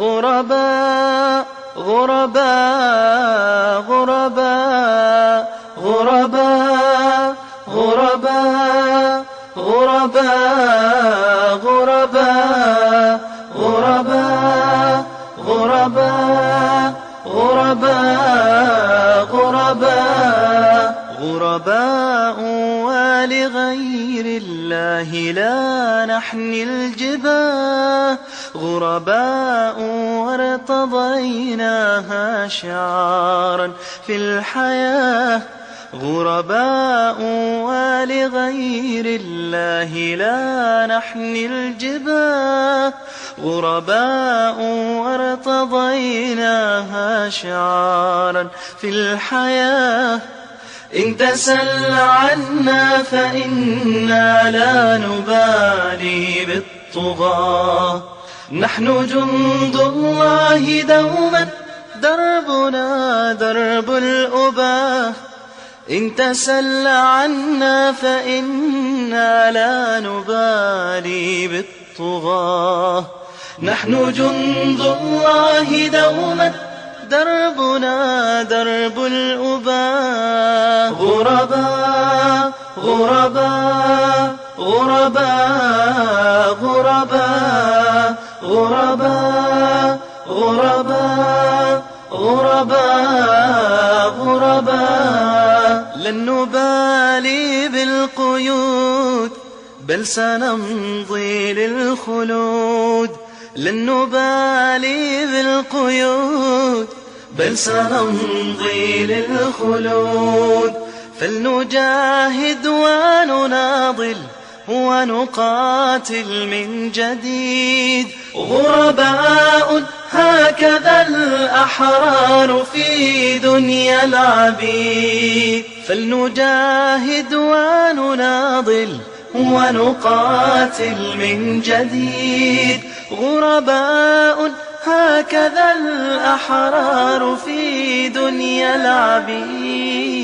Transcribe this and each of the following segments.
غرباء غرباء غرباء غرباء غرباء غرباء غرباء غرباء غرباء غرباء غرباء غرباء ولغير الله لا نحني الجباه غرباء وارتضيناها شعارا في الحياة غرباء ولغير الله لا نحني الجباه غرباء وارتضيناها شعارا في الحياة إن تسل عنا فإنا لا نبالي بالطغاة. نحن جند الله دوما دربنا درب الأباه إن تسل عنا فإنا لا نبالي بالطغاة. نحن جند الله دوما دربنا درب الأباء غرباء غرباء غرباء غرباء غرباء غرباء غرباء غرباء لن نبالي بالقيود بل سنمضي للخلود. لن نبالي بالقيود بل سنمضي للخلود. فلنجاهد ونناضل ونقاتل من جديد. غرباء هكذا الأحرار في دنيا العبيد. فلنجاهد ونناضل ونقاتل من جديد. غرباء هكذا الأحرار في دنيا العبيد.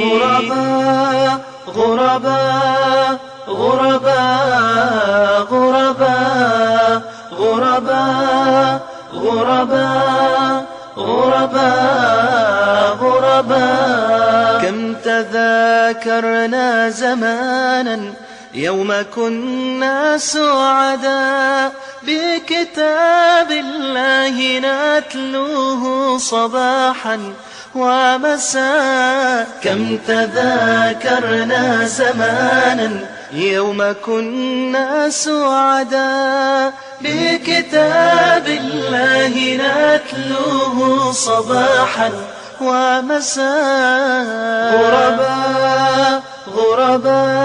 غرباء غرباء غرباء غرباء غرباء غرباء غرباء غرباء كم تذاكرنا زمانا يوم كنا سعداء بكتاب الله نتلوه صباحا ومساء. كم تذاكرنا زمانا يوم كنا سعداء بكتاب الله نتلوه صباحا ومساء. غرباء غرباء.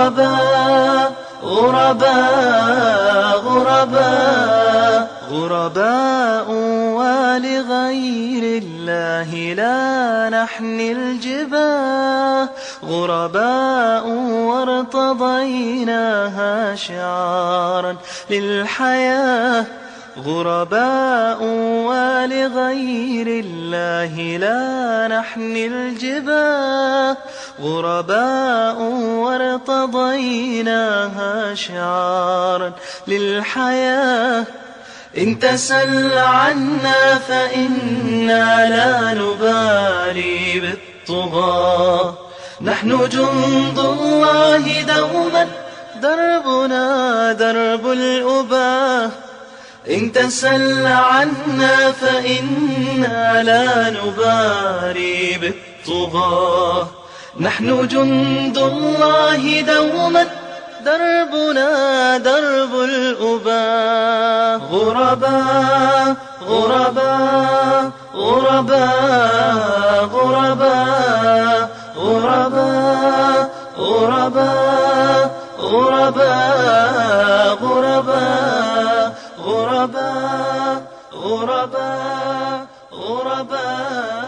غرباء غرباء غرباء غرباء ولغير الله لا نحني الجباه غرباء وارتضيناها شعارا للحياة غرباء ولغير الله لا نحني الجباه غرباء وارتضيناها شعارا للحياة. إن تسل عنا فإنا لا نبالي بالطغاة. نحن جند الله دوما دربنا درب الأباه إن تسل عنا فإنا لا نباري بالطغاة. نحن جند الله دوما دربنا درب الأباء غرباء غرباء غرباء غرباء غرباء غرباء غرباء غرباء غرباء غرباء.